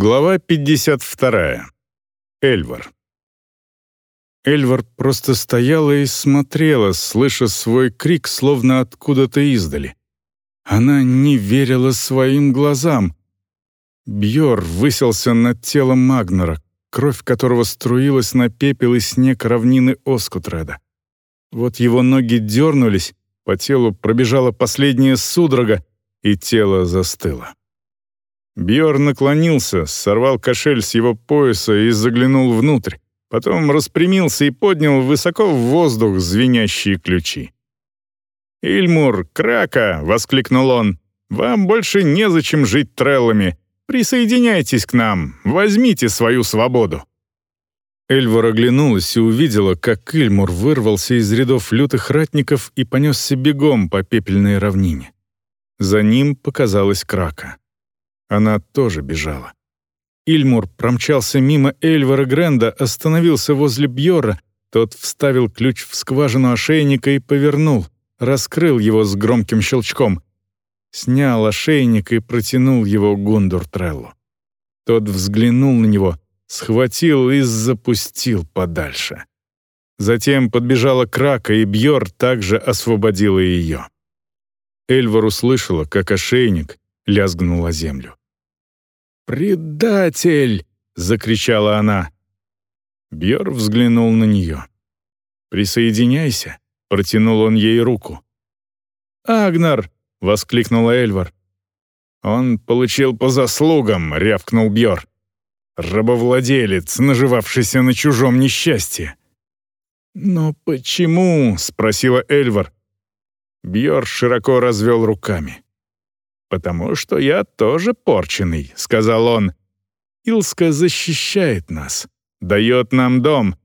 Глава 52. Эльвар. Эльвар просто стояла и смотрела, слыша свой крик, словно откуда-то издали. Она не верила своим глазам. Бьор высился над телом Магнера, кровь которого струилась на пепел и снег равнины Оскутреда. Вот его ноги дернулись, по телу пробежала последняя судорога, и тело застыло. Бьор наклонился, сорвал кошель с его пояса и заглянул внутрь. Потом распрямился и поднял высоко в воздух звенящие ключи. «Ильмур, Крака!» — воскликнул он. «Вам больше незачем жить треллами. Присоединяйтесь к нам, возьмите свою свободу». Эльвар оглянулась и увидела, как Ильмур вырвался из рядов лютых ратников и понесся бегом по пепельной равнине. За ним показалась Крака. Она тоже бежала. Ильмур промчался мимо Эльвара Гренда, остановился возле Бьора. Тот вставил ключ в скважину ошейника и повернул, раскрыл его с громким щелчком. Снял ошейник и протянул его Гундур Треллу. Тот взглянул на него, схватил и запустил подальше. Затем подбежала Крака, и Бьор также освободила ее. Эльвар услышала, как ошейник лязгнул о землю. «Предатель!» — закричала она. Бьор взглянул на нее. «Присоединяйся», — протянул он ей руку. «Агнар!» — воскликнула Эльвар. «Он получил по заслугам», — рявкнул Бьор. «Рабовладелец, наживавшийся на чужом несчастье». «Но почему?» — спросила Эльвар. Бьор широко развел руками. «Потому что я тоже порченый», — сказал он. «Илска защищает нас, дает нам дом».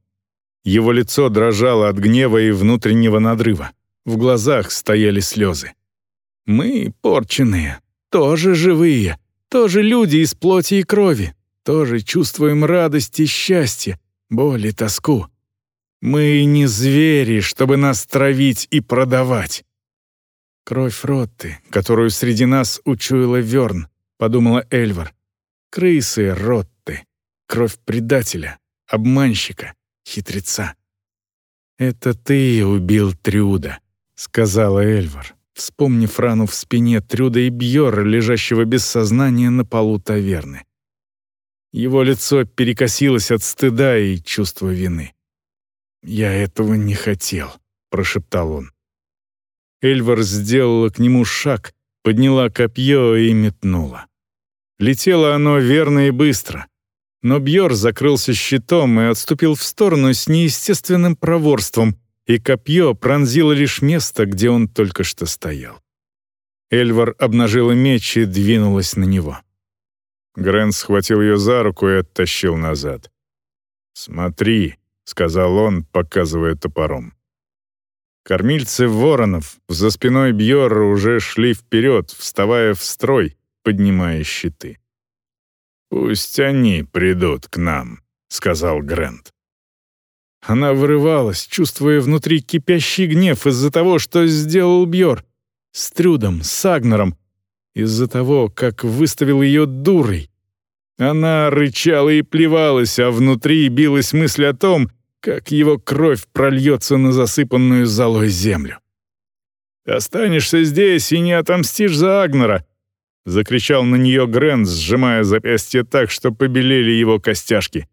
Его лицо дрожало от гнева и внутреннего надрыва. В глазах стояли слезы. «Мы, порченые, тоже живые, тоже люди из плоти и крови, тоже чувствуем радость и счастье, боль и тоску. Мы не звери, чтобы нас травить и продавать. «Кровь Ротты, которую среди нас учуяла Верн», — подумала Эльвар. «Крысы Ротты. Кровь предателя, обманщика, хитреца». «Это ты убил Трюда», — сказала Эльвар, вспомнив рану в спине Трюда и Бьора, лежащего без сознания на полу таверны. Его лицо перекосилось от стыда и чувства вины. «Я этого не хотел», — прошептал он. Эльвар сделала к нему шаг, подняла копье и метнула. Летело оно верно и быстро. Но Бьор закрылся щитом и отступил в сторону с неестественным проворством, и копье пронзило лишь место, где он только что стоял. Эльвар обнажила меч и двинулась на него. Грен схватил ее за руку и оттащил назад. «Смотри», — сказал он, показывая топором. Кормильцы воронов за спиной Бьорра уже шли вперед, вставая в строй, поднимая щиты. «Пусть они придут к нам», — сказал Грент. Она вырывалась, чувствуя внутри кипящий гнев из-за того, что сделал Бьор. С Трюдом, с Агнером. Из-за того, как выставил ее дурой. Она рычала и плевалась, а внутри билась мысль о том, как его кровь прольется на засыпанную золой землю. останешься здесь и не отомстишь за Агнера!» — закричал на нее Грен, сжимая запястье так, что побелели его костяшки.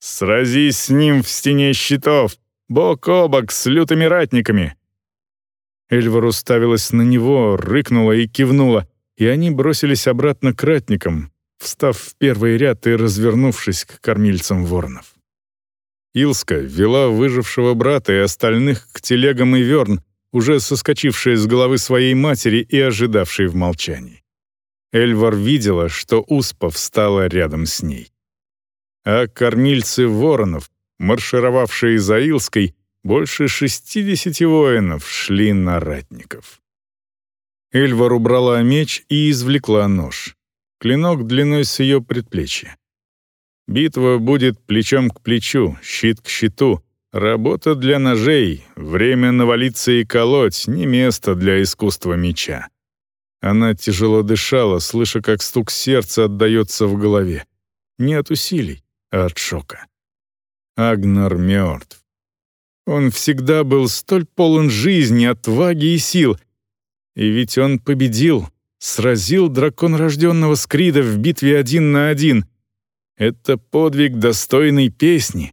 «Сразись с ним в стене щитов, бок о бок с лютыми ратниками!» Эльвар уставилась на него, рыкнула и кивнула, и они бросились обратно к ратникам, встав в первый ряд и развернувшись к кормильцам воронов. Илска вела выжившего брата и остальных к телегам и верн, уже соскочившая с головы своей матери и ожидавшей в молчании. Эльвар видела, что Успа встала рядом с ней. А кормильцы воронов, маршировавшие за Илской, больше шестидесяти воинов шли на ратников. Эльвар убрала меч и извлекла нож. Клинок длиной с ее предплечья. Битва будет плечом к плечу, щит к щиту. Работа для ножей, время навалиться и колоть, не место для искусства меча. Она тяжело дышала, слыша, как стук сердца отдаётся в голове. не от усилий, а от шока. Агнар мертв. Он всегда был столь полон жизни, отваги и сил. И ведь он победил, сразил дракон рожденного Скрида в битве один на один. Это подвиг достойной песни.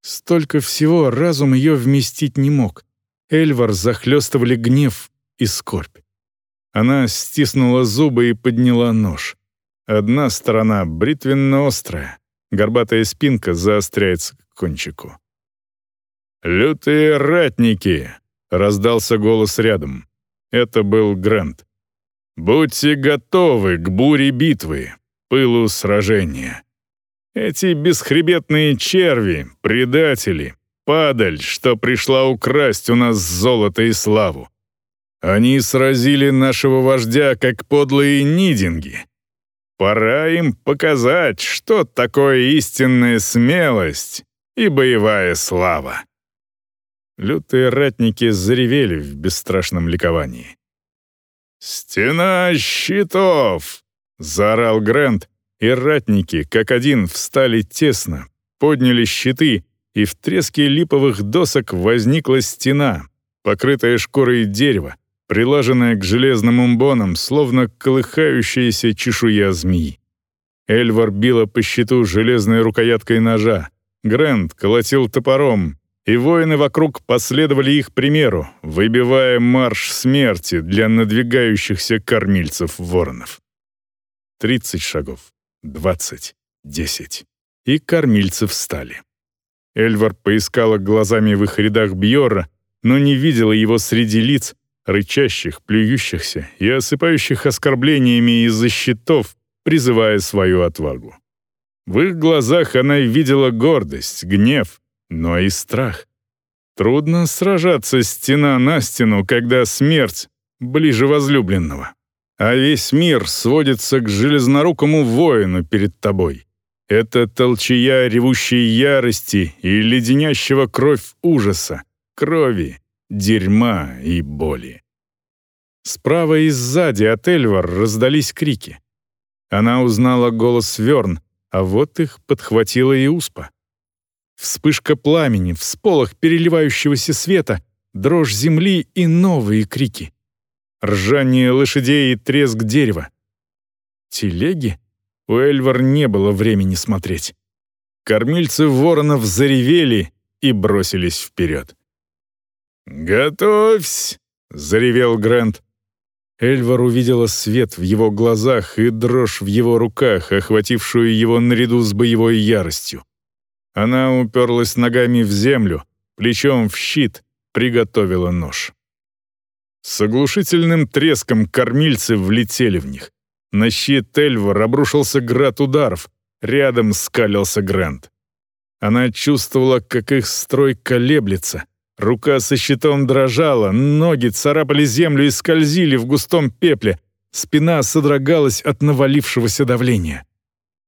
Столько всего разум ее вместить не мог. Эльвар захлестывали гнев и скорбь. Она стиснула зубы и подняла нож. Одна сторона бритвенно-острая, горбатая спинка заостряется к кончику. «Лютые ратники!» — раздался голос рядом. Это был Грант. «Будьте готовы к буре битвы, пылу сражения. Эти бесхребетные черви, предатели, падаль, что пришла украсть у нас золото и славу. Они сразили нашего вождя, как подлые нидинги. Пора им показать, что такое истинная смелость и боевая слава. Лютые ратники заревели в бесстрашном ликовании. «Стена щитов!» — заорал Грант, и ратники, как один, встали тесно, подняли щиты, и в треске липовых досок возникла стена, покрытая шкурой дерева, прилаженная к железным умбонам, словно колыхающаяся чешуя змеи. Эльвар била по щиту железной рукояткой ножа, Грэнд колотил топором, и воины вокруг последовали их примеру, выбивая марш смерти для надвигающихся кормильцев воронов. Тридцать шагов, двадцать, десять. И кормильцы встали. Эльвар поискала глазами в их рядах Бьорра, но не видела его среди лиц, рычащих, плюющихся и осыпающих оскорблениями из-за щитов, призывая свою отвагу. В их глазах она видела гордость, гнев, но и страх. Трудно сражаться стена на стену, когда смерть ближе возлюбленного. А весь мир сводится к железнорукому воину перед тобой. Это толчая ревущей ярости и леденящего кровь ужаса, крови, дерьма и боли. Справа и сзади от Эльвар раздались крики. Она узнала голос Верн, а вот их подхватила и Успа. Вспышка пламени, всполох переливающегося света, дрожь земли и новые крики. Ржание лошадей и треск дерева. Телеги? У Эльвар не было времени смотреть. Кормильцы воронов заревели и бросились вперед. «Готовься!» — заревел Грант. Эльвар увидела свет в его глазах и дрожь в его руках, охватившую его наряду с боевой яростью. Она уперлась ногами в землю, плечом в щит, приготовила нож. С оглушительным треском кормильцы влетели в них. На щит Эльвар обрушился град ударов, рядом скалился Грант. Она чувствовала, как их строй колеблется. Рука со щитом дрожала, ноги царапали землю и скользили в густом пепле, спина содрогалась от навалившегося давления.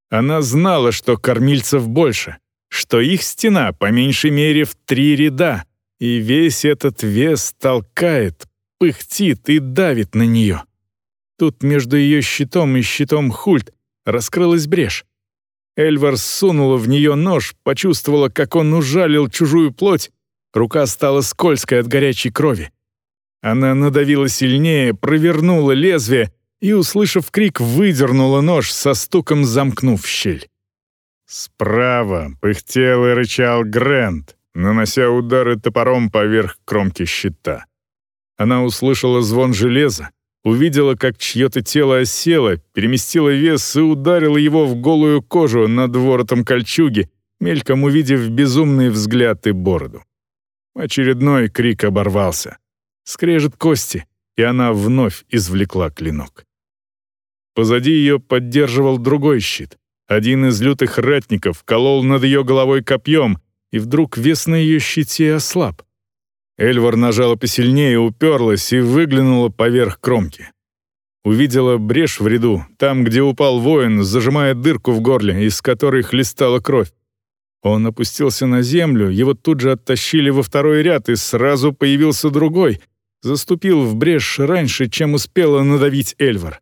Она знала, что кормильцев больше, что их стена по меньшей мере в три ряда, и весь этот вес толкает, пыхтит и давит на нее. Тут между ее щитом и щитом Хульт раскрылась брешь. Эльвар сунула в нее нож, почувствовала, как он ужалил чужую плоть, рука стала скользкой от горячей крови. Она надавила сильнее, провернула лезвие и, услышав крик, выдернула нож со стуком, замкнув щель. Справа пыхтел и рычал Грэнд, нанося удары топором поверх кромки щита. Она услышала звон железа, увидела, как чье-то тело осело, переместило вес и ударила его в голую кожу над воротом кольчуги, мельком увидев безумный взгляд и бороду. Очередной крик оборвался. Скрежет кости, и она вновь извлекла клинок. Позади ее поддерживал другой щит. Один из лютых ратников колол над ее головой копьем, и вдруг вес на ее щите ослаб. Эльвар нажала посильнее, уперлась и выглянула поверх кромки. Увидела брешь в ряду, там, где упал воин, зажимая дырку в горле, из которой хлестала кровь. Он опустился на землю, его тут же оттащили во второй ряд, и сразу появился другой. Заступил в брешь раньше, чем успела надавить Эльвар.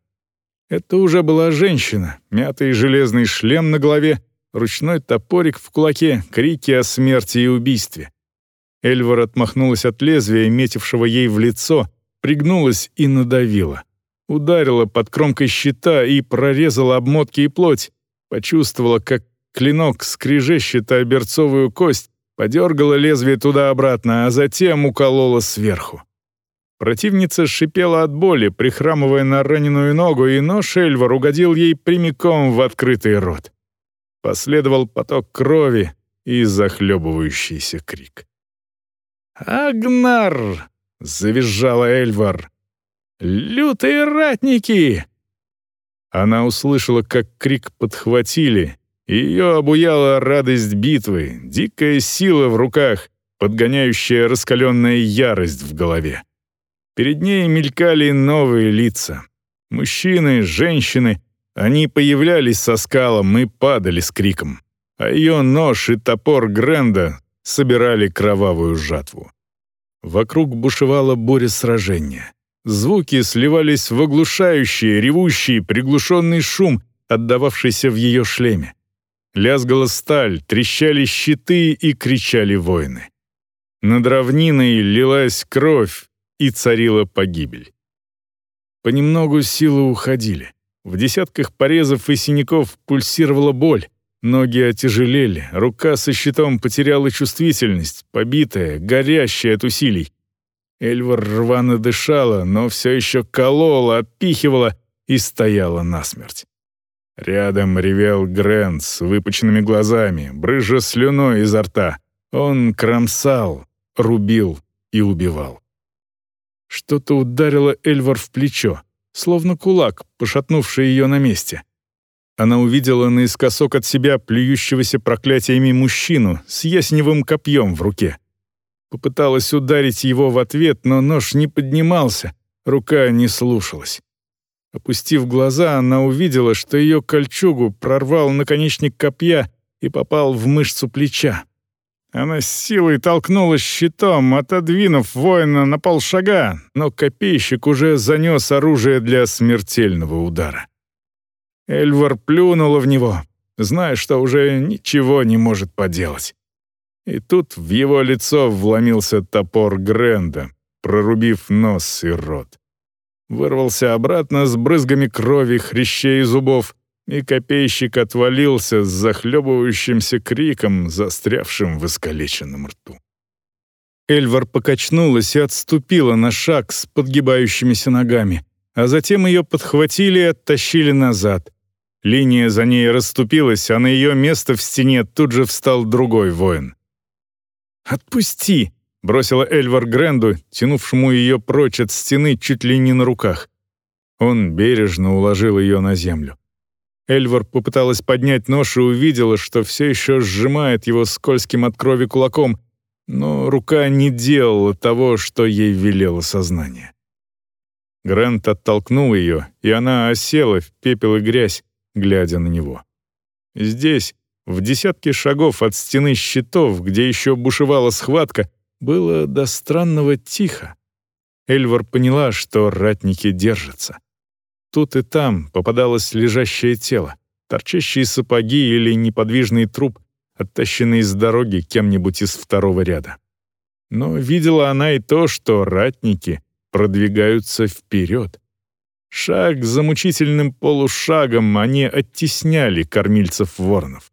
Это уже была женщина, мятый железный шлем на голове, ручной топорик в кулаке, крики о смерти и убийстве. Эльвар отмахнулась от лезвия, метившего ей в лицо, пригнулась и надавила. Ударила под кромкой щита и прорезала обмотки и плоть. Почувствовала, как клинок скрежещет о берцовую кость, подергала лезвие туда-обратно, а затем уколола сверху. Противница шипела от боли, прихрамывая на раненую ногу, и нож Эльвар угодил ей прямиком в открытый рот. Последовал поток крови и захлебывающийся крик. «Агнар!» — завизжала Эльвар. «Лютые ратники!» Она услышала, как крик подхватили, и ее обуяла радость битвы, дикая сила в руках, подгоняющая раскаленная ярость в голове. Перед ней мелькали новые лица. Мужчины, женщины. Они появлялись со скалом и падали с криком. А ее нож и топор Гренда собирали кровавую жатву. Вокруг бушевала буря сражения. Звуки сливались в оглушающий, ревущий, приглушенный шум, отдававшийся в ее шлеме. Лязгала сталь, трещали щиты и кричали воины. Над равниной лилась кровь, и царила погибель. Понемногу силы уходили. В десятках порезов и синяков пульсировала боль. Ноги отяжелели, рука со щитом потеряла чувствительность, побитая, горящая от усилий. Эльвар рвано дышала, но все еще колола, отпихивала и стояла насмерть. Рядом ревел Грэнд с выпученными глазами, брыжа слюной изо рта. Он кромсал, рубил и убивал. Что-то ударило Эльвар в плечо, словно кулак, пошатнувший ее на месте. Она увидела наискосок от себя плюющегося проклятиями мужчину с ясневым копьем в руке. Попыталась ударить его в ответ, но нож не поднимался, рука не слушалась. Опустив глаза, она увидела, что ее кольчугу прорвал наконечник копья и попал в мышцу плеча. Она с силой толкнула щитом, отодвинув воина на полшага, но копейщик уже занес оружие для смертельного удара. Эльвар плюнула в него, зная, что уже ничего не может поделать. И тут в его лицо вломился топор Гренда, прорубив нос и рот. Вырвался обратно с брызгами крови, хрящей и зубов, и копейщик отвалился с захлебывающимся криком, застрявшим в искалеченном рту. Эльвар покачнулась и отступила на шаг с подгибающимися ногами, а затем ее подхватили и оттащили назад. Линия за ней расступилась, а на ее место в стене тут же встал другой воин. «Отпусти!» — бросила Эльвар Гренду, тянувшему ее прочь от стены чуть ли не на руках. Он бережно уложил ее на землю. Эльвар попыталась поднять нож и увидела, что все еще сжимает его скользким от крови кулаком, но рука не делала того, что ей велело сознание. Грант оттолкнул ее, и она осела в пепел и грязь, глядя на него. Здесь, в десятке шагов от стены щитов, где еще бушевала схватка, было до странного тихо. Эльвар поняла, что ратники держатся. Тут и там попадалось лежащее тело, торчащие сапоги или неподвижный труп, оттащенный с дороги кем-нибудь из второго ряда. Но видела она и то, что ратники продвигаются вперед. Шаг за мучительным полушагом они оттесняли кормильцев воронов.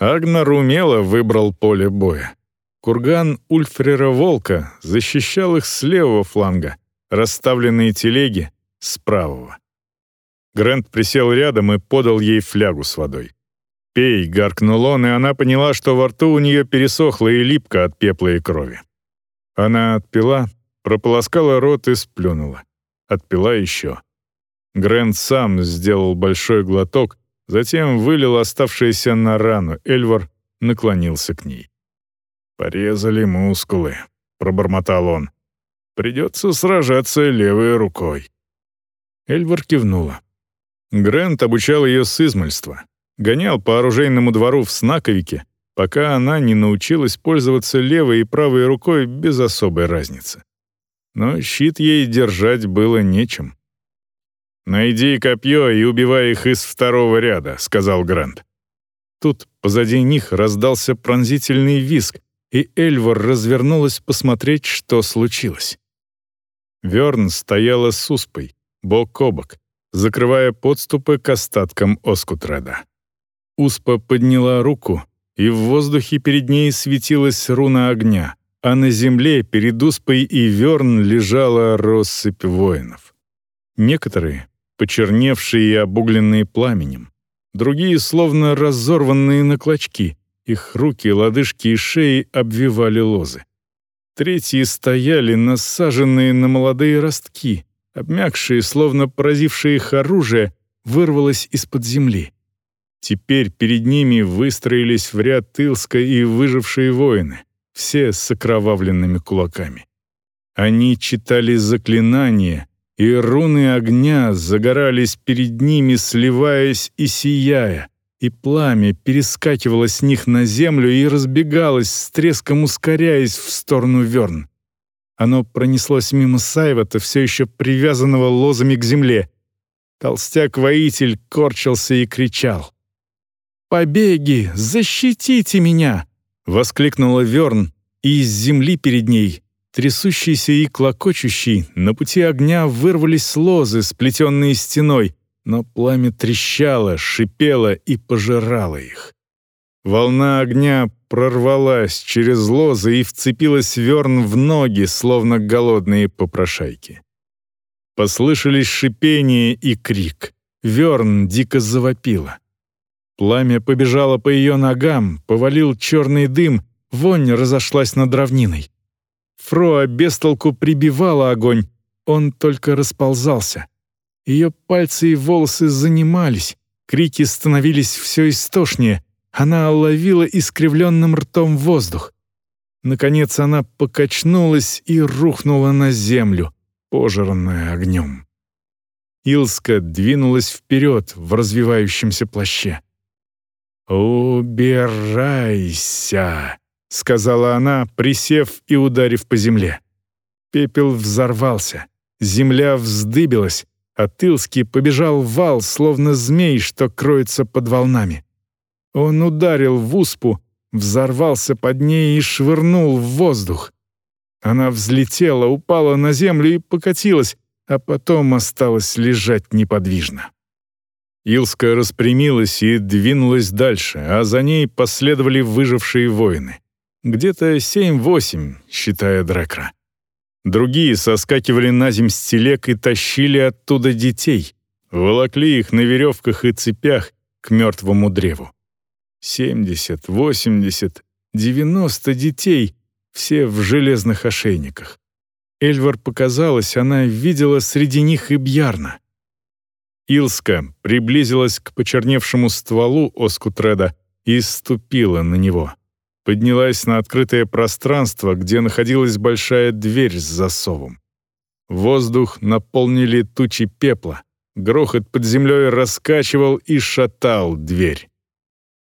Агнар умело выбрал поле боя. Курган Ульфрера Волка защищал их с левого фланга, расставленные телеги — с правого. Грэнд присел рядом и подал ей флягу с водой. «Пей», — гаркнул он, и она поняла, что во рту у нее пересохло и липко от пепла и крови. Она отпила, прополоскала рот и сплюнула. Отпила еще. Грэнд сам сделал большой глоток, затем вылил оставшееся на рану. Эльвар наклонился к ней. «Порезали мускулы», — пробормотал он. «Придется сражаться левой рукой». Эльвар кивнула. Грэнд обучал ее с измальства. Гонял по оружейному двору в Снаковике, пока она не научилась пользоваться левой и правой рукой без особой разницы. Но щит ей держать было нечем. «Найди копье и убивай их из второго ряда», — сказал Грант. Тут позади них раздался пронзительный визг, и Эльвар развернулась посмотреть, что случилось. Верн стояла с Успой, бок о бок, закрывая подступы к остаткам Оскутреда. Успа подняла руку, и в воздухе перед ней светилась руна огня, а на земле перед Успой и Верн лежала россыпь воинов. Некоторые, почерневшие и обугленные пламенем, другие словно разорванные на клочки, их руки, лодыжки и шеи обвивали лозы. Третьи стояли, насаженные на молодые ростки, обмякшие, словно поразившие их оружие, вырвалось из-под земли. Теперь перед ними выстроились в ряд Тылска и выжившие воины, все с окровавленными кулаками. Они читали заклинания, и руны огня загорались перед ними, сливаясь и сияя, и пламя перескакивало с них на землю и разбегалось, с треском ускоряясь в сторону Верн. Оно пронеслось мимо Сайвата, все еще привязанного лозами к земле. Толстяк-воитель корчился и кричал. «Побеги! Защитите меня!» — воскликнула Верн, и из земли перед ней, трясущийся и клокочущий, на пути огня вырвались лозы, сплетенные стеной, но пламя трещало, шипело и пожирало их. Волна огня прорвалась через лозы и вцепилась Верн в ноги, словно голодные попрошайки. Послышались шипение и крик. Верн дико завопила. Пламя побежало по ее ногам, повалил черный дым, вонь разошлась над равниной. Фроа бестолку прибивала огонь, он только расползался. Ее пальцы и волосы занимались, крики становились все истошнее, она ловила искривленным ртом воздух. Наконец она покачнулась и рухнула на землю, пожранная огнем. Илска двинулась вперед в развивающемся плаще. «Убирайся!» — сказала она, присев и ударив по земле. Пепел взорвался, земля вздыбилась, а Тылский побежал в вал, словно змей, что кроется под волнами. Он ударил в успу, взорвался под ней и швырнул в воздух. Она взлетела, упала на землю и покатилась, а потом осталась лежать неподвижно. Илска распрямилась и двинулась дальше, а за ней последовали выжившие воины. Где-то семь-восемь, считая Дрекра. Другие соскакивали на земь с телег и тащили оттуда детей, волокли их на веревках и цепях к мертвому древу. Семьдесят, восемьдесят, девяносто детей, все в железных ошейниках. Эльвар показалось, она видела среди них и Бьярна. Илска приблизилась к почерневшему стволу Оскутреда и ступила на него поднялась на открытое пространство, где находилась большая дверь с засовом. Воздух наполнили тучи пепла, грохот под землей раскачивал и шатал дверь.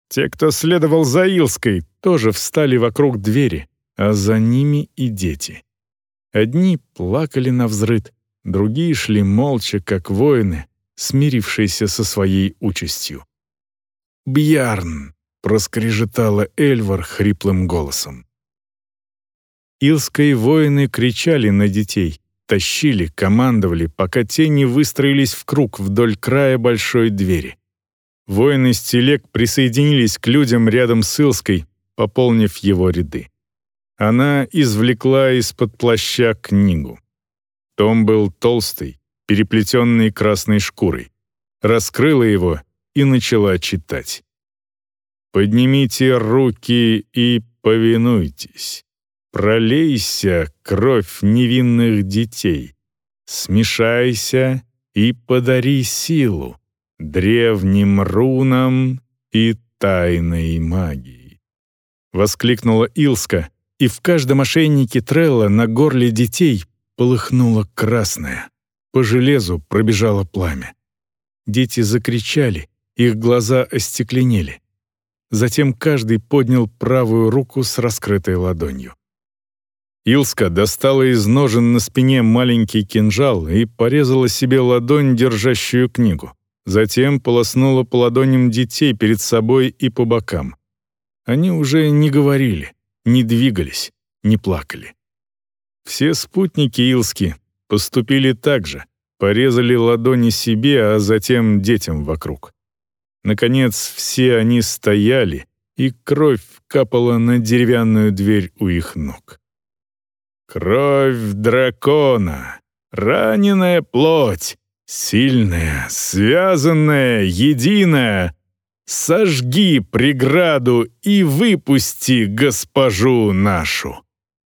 Те, кто следовал за Илской, тоже встали вокруг двери, а за ними и дети. Одни плакали на взрыд, другие шли молча, как воины, смирившиеся со своей участью. «Бьярн!» — проскрежетала Эльвар хриплым голосом. Илские воины кричали на детей, тащили, командовали, пока те не выстроились в круг вдоль края большой двери. Воины с телег присоединились к людям рядом с Илской, пополнив его ряды. Она извлекла из-под плаща книгу. Том был толстый, переплетенный красной шкурой. Раскрыла его и начала читать. Поднимите руки и повинуйтесь. Пролейся кровь невинных детей. Смешайся и подари силу древним рунам и тайной магии. Воскликнула Илска, и в каждом ошейнике Трелла на горле детей полыхнуло красное. По железу пробежало пламя. Дети закричали, их глаза остекленели. Затем каждый поднял правую руку с раскрытой ладонью. Илска достала из ножен на спине маленький кинжал и порезала себе ладонь, держащую книгу. Затем полоснула по ладоням детей перед собой и по бокам. Они уже не говорили, не двигались, не плакали. Все спутники Илски поступили так же, порезали ладони себе, а затем детям вокруг. Наконец, все они стояли, и кровь капала на деревянную дверь у их ног. Кровь дракона, раненая плоть, сильная, связанная, единая. Сожги преграду и выпусти госпожу нашу!» —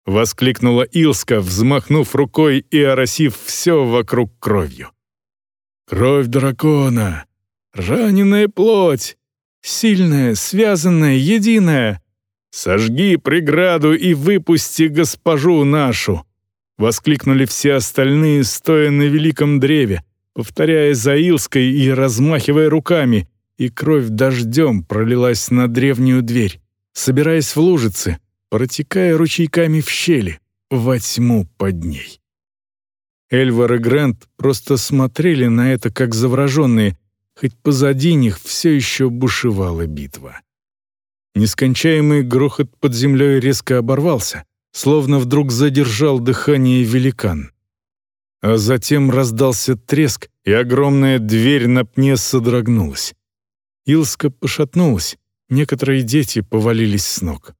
воскликнула Илска, взмахнув рукой и оросив все вокруг кровью. «Кровь дракона, раненая плоть, сильная, связанная, единая. Сожги преграду и выпусти госпожу нашу!» — воскликнули все остальные, стоя на великом древе, повторяя за Илской и размахивая руками, и кровь дождем пролилась на древнюю дверь, собираясь в лужицы, протекая ручейками в щели, во тьму под ней. Эльвар и Грант просто смотрели на это как завороженные, хоть позади них все еще бушевала битва. Нескончаемый грохот под землей резко оборвался, словно вдруг задержал дыхание великан. А затем раздался треск, и огромная дверь на пне содрогнулась. Илска пошатнулась, некоторые дети повалились с ног.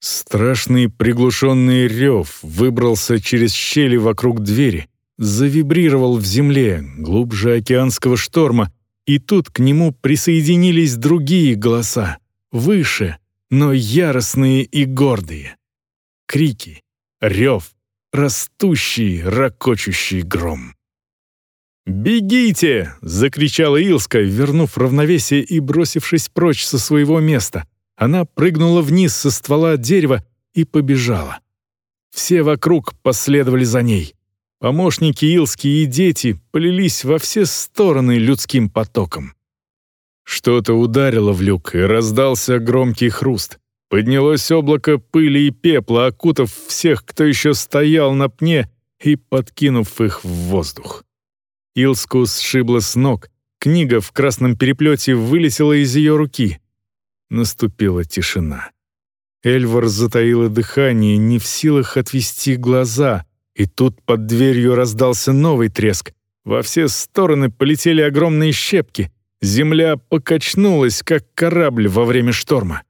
Страшный приглушенный рев выбрался через щели вокруг двери, завибрировал в земле, глубже океанского шторма, и тут к нему присоединились другие голоса, выше, но яростные и гордые. Крики, рев, растущий, ракочущий гром. «Бегите!» — закричала Илска, вернув равновесие и бросившись прочь со своего места. Она прыгнула вниз со ствола дерева и побежала. Все вокруг последовали за ней. Помощники Илски и дети полились во все стороны людским потоком. Что-то ударило в люк, и раздался громкий хруст. Поднялось облако пыли и пепла, окутав всех, кто еще стоял на пне, и подкинув их в воздух. Илску сшибла с ног, книга в красном переплете вылетела из ее руки. Наступила тишина. Эльвар затаила дыхание, не в силах отвести глаза, и тут под дверью раздался новый треск. Во все стороны полетели огромные щепки. Земля покачнулась, как корабль во время шторма.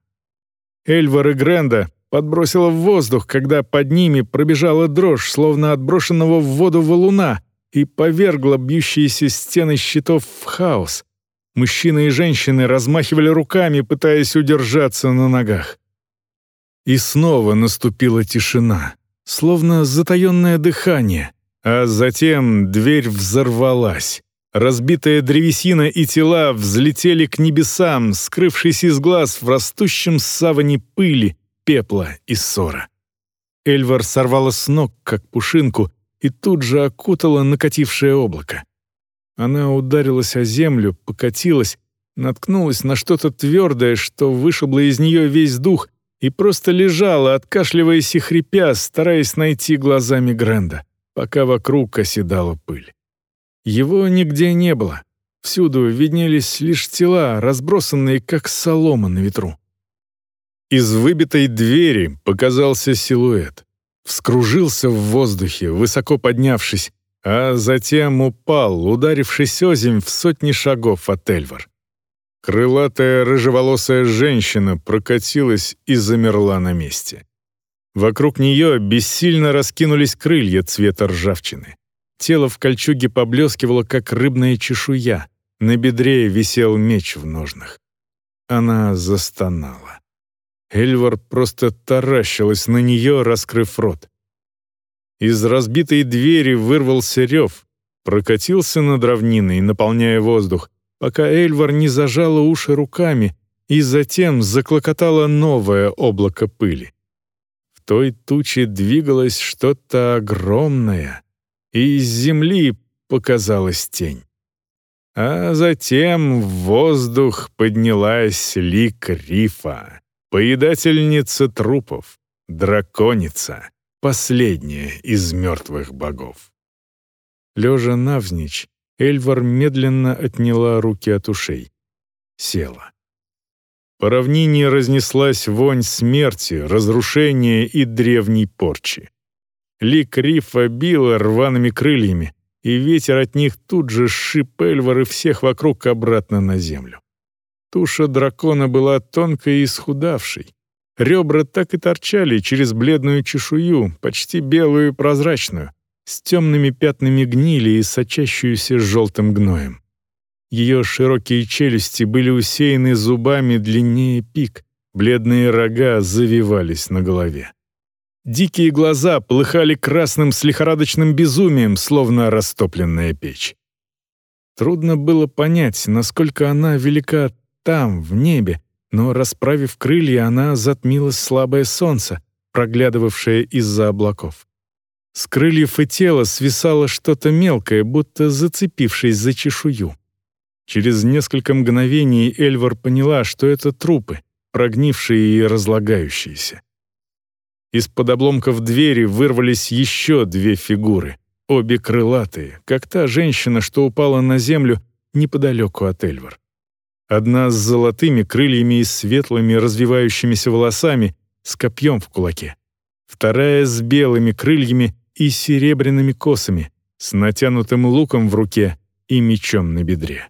Эльвар и Гренда подбросила в воздух, когда под ними пробежала дрожь, словно отброшенного в воду валуна, и повергла бьющиеся стены щитов в хаос. Мужчины и женщины размахивали руками, пытаясь удержаться на ногах. И снова наступила тишина, словно затаённое дыхание, а затем дверь взорвалась. Разбитая древесина и тела взлетели к небесам, скрывшись из глаз в растущем саване пыли, пепла и ссора. Эльвар сорвала с ног, как пушинку, и тут же окутала накатившее облако. Она ударилась о землю, покатилась, наткнулась на что-то твердое, что вышибло из нее весь дух, и просто лежала, откашливаясь и хрипя, стараясь найти глазами Гренда, пока вокруг оседала пыль. Его нигде не было. Всюду виднелись лишь тела, разбросанные, как солома на ветру. Из выбитой двери показался силуэт вскружился в воздухе, высоко поднявшись, а затем упал, ударившись озимь в сотни шагов от Эльвар. Крылатая рыжеволосая женщина прокатилась и замерла на месте. Вокруг нее бессильно раскинулись крылья цвета ржавчины. Тело в кольчуге поблескивало, как рыбная чешуя. На бедре висел меч в ножнах. Она застонала. Эльвар просто таращилась на нее, раскрыв рот. Из разбитой двери вырвался рев, прокатился над равниной, наполняя воздух, пока Эльвар не зажала уши руками и затем заклокотало новое облако пыли. В той туче двигалось что-то огромное, и из земли показалась тень. А затем в воздух поднялась лик рифа поедательница трупов, драконица, последняя из мертвых богов. Лежа навзничь, Эльвар медленно отняла руки от ушей. Села. По равнине разнеслась вонь смерти, разрушения и древней порчи. Лик рифа била рваными крыльями, и ветер от них тут же сшиб Эльвар и всех вокруг обратно на землю. Туша дракона была тонкой и исхудавшей. Ребра так и торчали через бледную чешую, почти белую и прозрачную, с темными пятнами гнили и сочащуюся желтым гноем. Ее широкие челюсти были усеяны зубами длиннее пик, бледные рога завивались на голове. Дикие глаза плыхали красным с лихорадочным безумием, словно растопленная печь. Трудно было понять, насколько она велика там, в небе, но, расправив крылья, она затмила слабое солнце, проглядывавшее из-за облаков. С крыльев и тела свисало что-то мелкое, будто зацепившись за чешую. Через несколько мгновений Эльвар поняла, что это трупы, прогнившие и разлагающиеся. Из-под обломков двери вырвались еще две фигуры, обе крылатые, как та женщина, что упала на землю неподалеку от Эльвар. Одна с золотыми крыльями и светлыми развивающимися волосами, с копьем в кулаке. Вторая с белыми крыльями и серебряными косами, с натянутым луком в руке и мечом на бедре.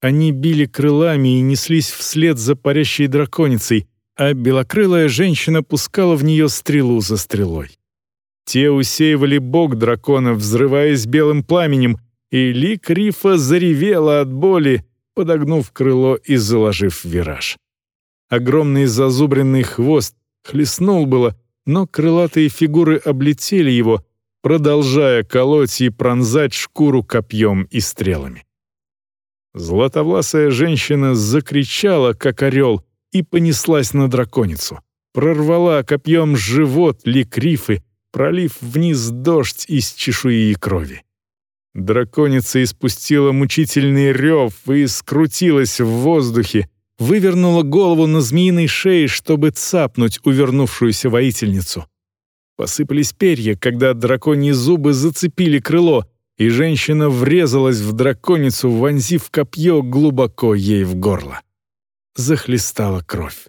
Они били крылами и неслись вслед за парящей драконицей, а белокрылая женщина пускала в нее стрелу за стрелой. Те усеивали бок дракона, взрываясь белым пламенем, и лик Рифа заревела от боли, подогнув крыло и заложив вираж. Огромный зазубренный хвост хлестнул было, но крылатые фигуры облетели его, продолжая колоть и пронзать шкуру копьем и стрелами. Златовласая женщина закричала, как орел, и понеслась на драконицу. Прорвала копьем живот ликрифы, пролив вниз дождь из чешуи и крови. Драконица испустила мучительный рев и скрутилась в воздухе, вывернула голову на змеиной шее, чтобы цапнуть увернувшуюся воительницу. Посыпались перья, когда драконьи зубы зацепили крыло, и женщина врезалась в драконицу, вонзив копье глубоко ей в горло. Захлестала кровь.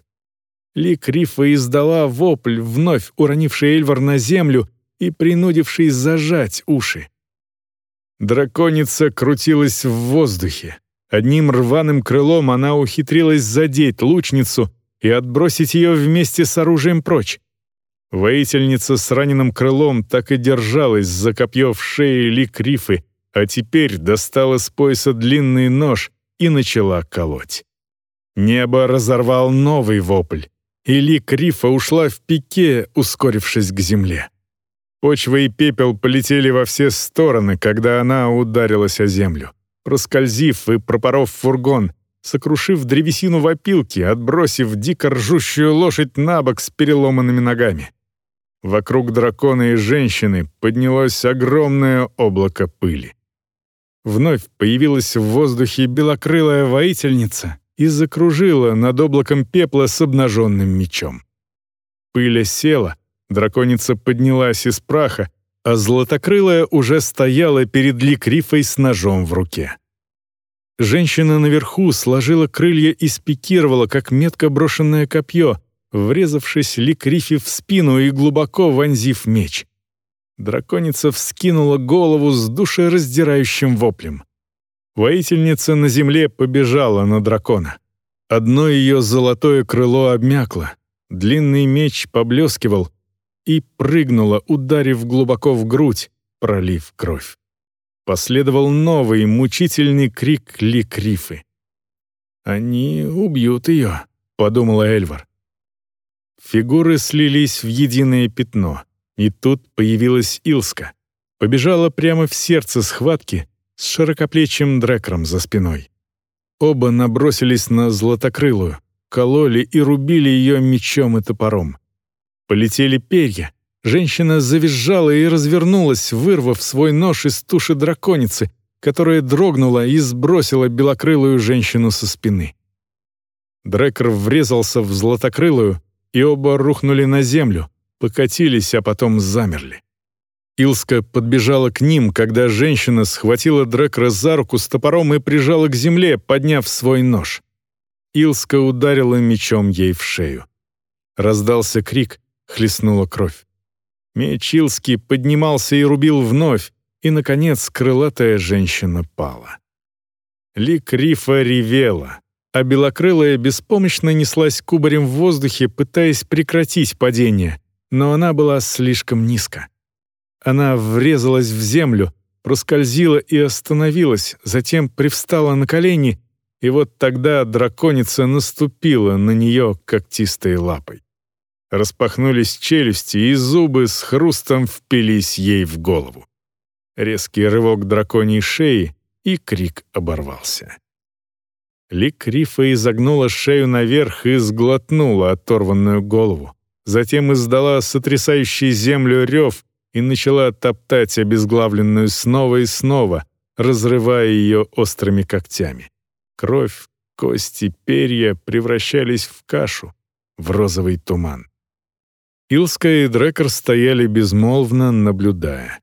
Лик Рифа издала вопль, вновь уронивший Эльвар на землю и принудивший зажать уши. Драконица крутилась в воздухе. Одним рваным крылом она ухитрилась задеть лучницу и отбросить ее вместе с оружием прочь. Воительница с раненым крылом так и держалась за копье в шее Ли Крифы, а теперь достала с пояса длинный нож и начала колоть. Небо разорвал новый вопль, и Ли Крифа ушла в пике, ускорившись к земле. Почва и пепел полетели во все стороны, когда она ударилась о землю, проскользив и пропоров фургон, сокрушив древесину в опилке, отбросив дико ржущую лошадь на бок с переломанными ногами. Вокруг дракона и женщины поднялось огромное облако пыли. Вновь появилась в воздухе белокрылая воительница и закружила над облаком пепла с обнаженным мечом. Пыль села, драконица поднялась из праха, а златокрылая уже стояла перед Ликрифой с ножом в руке. Женщина наверху сложила крылья и спикировала, как метко брошенное копье, врезавшись Ликрифе в спину и глубоко вонзив меч. Драконица вскинула голову с душераздирающим воплем. Воительница на земле побежала на дракона. Одно ее золотое крыло обмякло, длинный меч поблескивал и прыгнула, ударив глубоко в грудь, пролив кровь. Последовал новый мучительный крик Ликрифы. «Они убьют ее», — подумала Эльвар. Фигуры слились в единое пятно, и тут появилась Илска. Побежала прямо в сердце схватки с широкоплечим дрекром за спиной. Оба набросились на златокрылую, кололи и рубили ее мечом и топором. Полетели перья. Женщина завизжала и развернулась, вырвав свой нож из туши драконицы, которая дрогнула и сбросила белокрылую женщину со спины. Дрекер врезался в златокрылую, и оба рухнули на землю, покатились, а потом замерли. Илска подбежала к ним, когда женщина схватила Дрекра за руку с топором и прижала к земле, подняв свой нож. Илска ударила мечом ей в шею. Раздался крик, хлестнула кровь. Меч Илски поднимался и рубил вновь, и, наконец, крылатая женщина пала. Лик Рифа ревела, а белокрылая беспомощно неслась кубарем в воздухе, пытаясь прекратить падение, но она была слишком низко. Она врезалась в землю, проскользила и остановилась, затем привстала на колени, и вот тогда драконица наступила на нее когтистой лапой. Распахнулись челюсти, и зубы с хрустом впились ей в голову. Резкий рывок драконьей шеи, и крик оборвался. Лик Рифа изогнула шею наверх и сглотнула оторванную голову. Затем издала сотрясающий землю рев, и начала топтать обезглавленную снова и снова, разрывая ее острыми когтями. Кровь, кости, перья превращались в кашу, в розовый туман. Илска и Дрекер стояли безмолвно, наблюдая.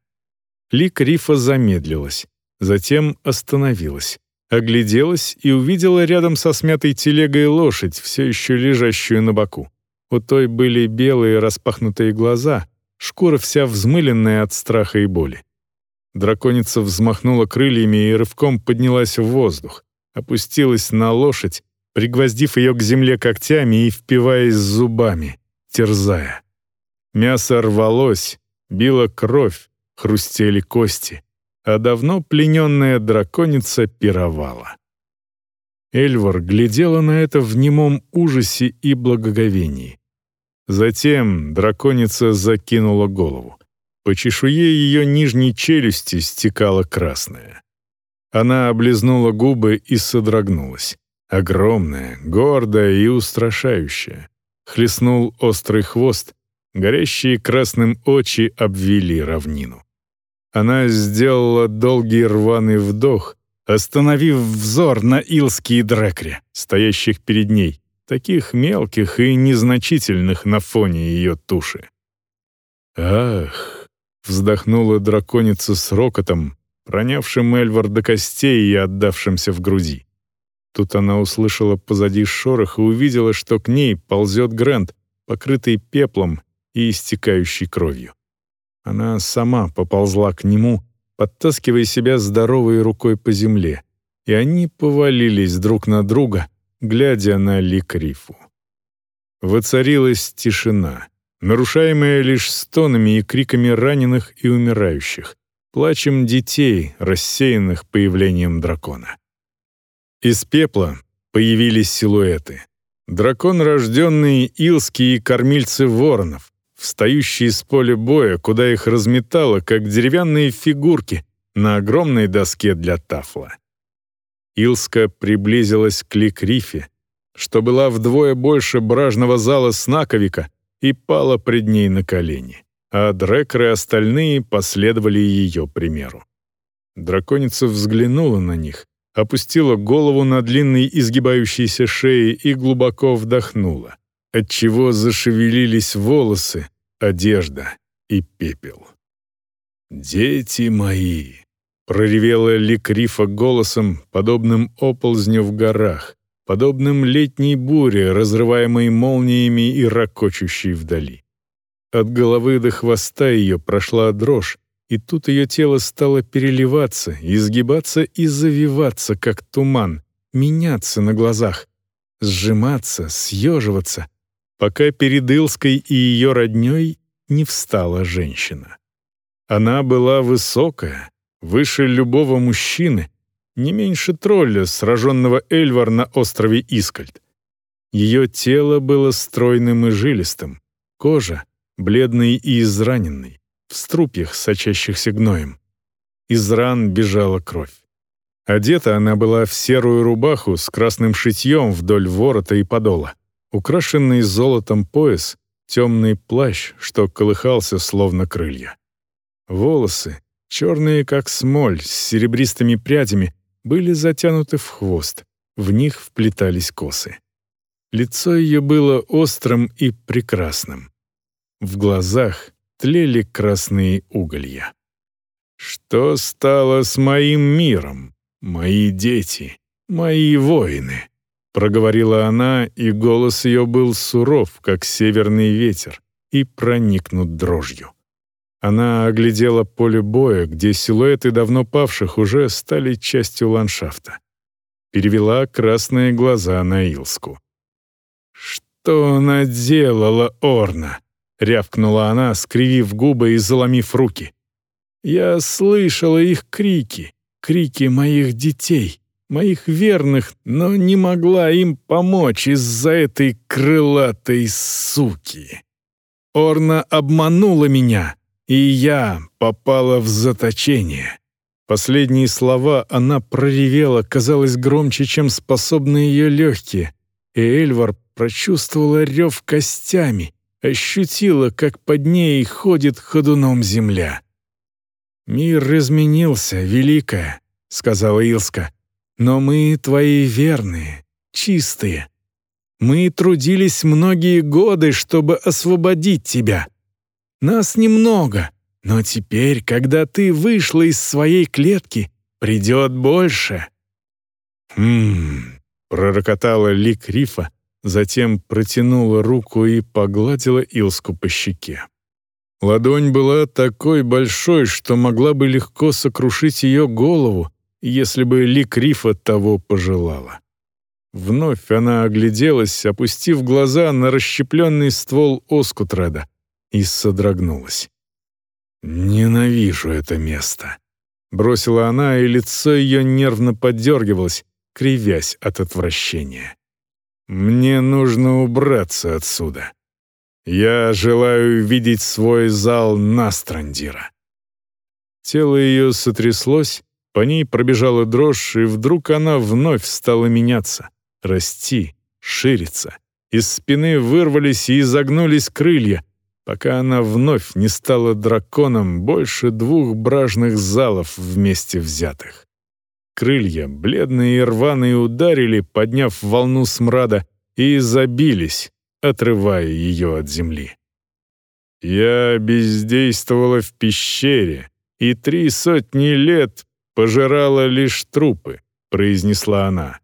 Лик Рифа замедлилась, затем остановилась, огляделась и увидела рядом со смятой телегой лошадь, все еще лежащую на боку. У той были белые распахнутые глаза — шкура вся взмыленная от страха и боли. Драконица взмахнула крыльями и рывком поднялась в воздух, опустилась на лошадь, пригвоздив ее к земле когтями и впиваясь зубами, терзая. Мясо рвалось, била кровь, хрустели кости, а давно плененная драконица пировала. Эльвар глядела на это в немом ужасе и благоговении. Затем драконица закинула голову. По чешуе ее нижней челюсти стекала красная. Она облизнула губы и содрогнулась. Огромная, гордая и устрашающая. Хлестнул острый хвост, горящие красным очи обвили равнину. Она сделала долгий рваный вдох, остановив взор на Илские дрекре, стоящих перед ней, таких мелких и незначительных на фоне ее туши. «Ах!» — вздохнула драконица с рокотом, пронявшим Эльвар до костей и отдавшимся в груди. Тут она услышала позади шорох и увидела, что к ней ползет Грэнд, покрытый пеплом и истекающий кровью. Она сама поползла к нему, подтаскивая себя здоровой рукой по земле, и они повалились друг на друга — глядя на Ликрифу. Воцарилась тишина, нарушаемая лишь стонами и криками раненых и умирающих, плачем детей, рассеянных появлением дракона. Из пепла появились силуэты. Дракон, рожденный Илские кормильцы воронов, встающие с поля боя, куда их разметало, как деревянные фигурки на огромной доске для тафла. Илска приблизилась к Ликрифе, что была вдвое больше бражного зала Снаковика, и пала пред ней на колени, а Дрекры и остальные последовали ее примеру. Драконица взглянула на них, опустила голову на длинной изгибающейся шее и глубоко вдохнула, отчего зашевелились волосы, одежда и пепел. «Дети мои!» Проревела Ликрифа голосом, подобным оползню в горах, подобным летней буре, разрываемой молниями и ракочущей вдали. От головы до хвоста ее прошла дрожь, и тут ее тело стало переливаться, изгибаться и завиваться, как туман, меняться на глазах, сжиматься, съеживаться, пока перед Илской и ее родней не встала женщина. Она была высокая, выше любого мужчины, не меньше тролля, сраженного Эльвар на острове Искальд. Ее тело было стройным и жилистым, кожа — бледной и израненной, в струпьях, сочащихся гноем. Из ран бежала кровь. Одета она была в серую рубаху с красным шитьем вдоль ворота и подола, украшенный золотом пояс, темный плащ, что колыхался словно крылья. Волосы, черные как смоль, с серебристыми прядями, были затянуты в хвост, в них вплетались косы. Лицо ее было острым и прекрасным. в глазах тлели красные уголья. «Что стало с моим миром, мои дети, мои воины?» Проговорила она, и голос ее был суров, как северный ветер, и проникнут дрожью. Она оглядела поле боя, где силуэты давно павших уже стали частью ландшафта. Перевела красные глаза на Илску. «Что наделала Орна?» — рявкнула она, скривив губы и заломив руки. «Я слышала их крики, крики моих детей, моих верных, но не могла им помочь из-за этой крылатой суки. Орна обманула меня, и я попала в заточение. Последние слова она проревела, казалось, громче, чем способны ее легкие, и Эльвар прочувствовала рев костями, ощутила, как под ней ходит ходуном земля. «Мир изменился, Великая», — сказала Илска, — «но мы твои верные, чистые. Мы трудились многие годы, чтобы освободить тебя. Нас немного, но теперь, когда ты вышла из своей клетки, придет больше». «Хм...» — пророкотала Лик Рифа, затем протянула руку и погладила Илску по щеке. Ладонь была такой большой, что могла бы легко сокрушить ее голову, если бы Лик Рифа того пожелала. Вновь она огляделась, опустив глаза на расщепленный ствол Оскутреда, и содрогнулась. «Ненавижу это место», — бросила она, и лицо ее нервно подергивалось, кривясь от отвращения. «Мне нужно убраться отсюда. Я желаю видеть свой зал Настрандира». Тело ее сотряслось, по ней пробежала дрожь, и вдруг она вновь стала меняться, расти, шириться. Из спины вырвались и изогнулись крылья, пока она вновь не стала драконом больше двух бражных залов вместе взятых. Крылья, бледные и рваные, ударили, подняв волну смрада, и забились, отрывая ее от земли. «Я бездействовала в пещере, и три сотни лет пожирала лишь трупы», — произнесла она.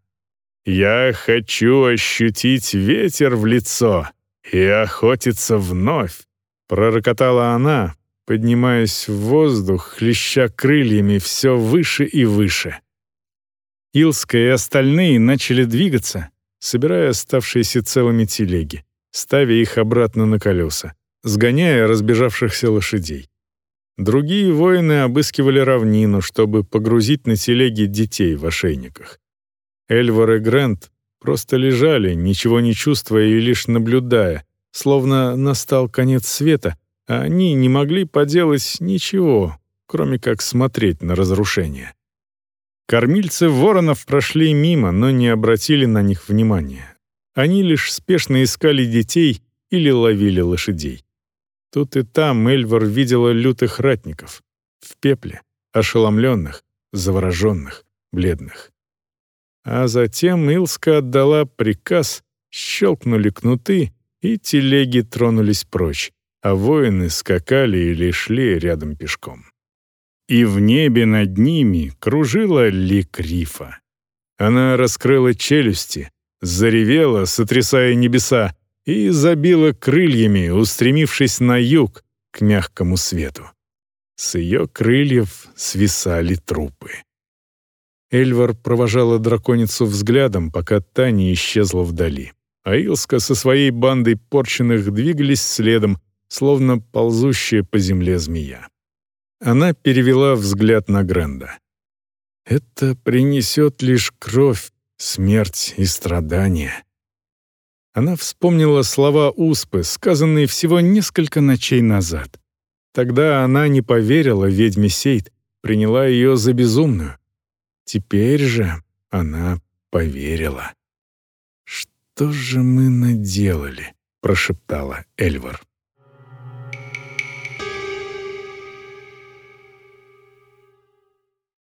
«Я хочу ощутить ветер в лицо и охотиться вновь. Пророкотала она, поднимаясь в воздух, хлеща крыльями все выше и выше. Илска и остальные начали двигаться, собирая оставшиеся целыми телеги, ставя их обратно на колеса, сгоняя разбежавшихся лошадей. Другие воины обыскивали равнину, чтобы погрузить на телеги детей в ошейниках. Эльвар и Грент просто лежали, ничего не чувствуя и лишь наблюдая, Словно настал конец света, а они не могли поделать ничего, кроме как смотреть на разрушение. Кормильцы воронов прошли мимо, но не обратили на них внимания. Они лишь спешно искали детей или ловили лошадей. Тут и там Эльвар видела лютых ратников. В пепле, ошеломленных, завороженных, бледных. А затем Илска отдала приказ, щелкнули кнуты, и телеги тронулись прочь, а воины скакали или шли рядом пешком. И в небе над ними кружила лик рифа. Она раскрыла челюсти, заревела, сотрясая небеса, и забила крыльями, устремившись на юг, к мягкому свету. С ее крыльев свисали трупы. Эльвар провожала драконицу взглядом, пока та не исчезла вдали а Илска со своей бандой порченных двигались следом, словно ползущая по земле змея. Она перевела взгляд на Гренда. «Это принесет лишь кровь, смерть и страдания». Она вспомнила слова Успы, сказанные всего несколько ночей назад. Тогда она не поверила ведьме Сейд, приняла ее за безумную. Теперь же она поверила. «Что же мы наделали?» — прошептала Эльвар.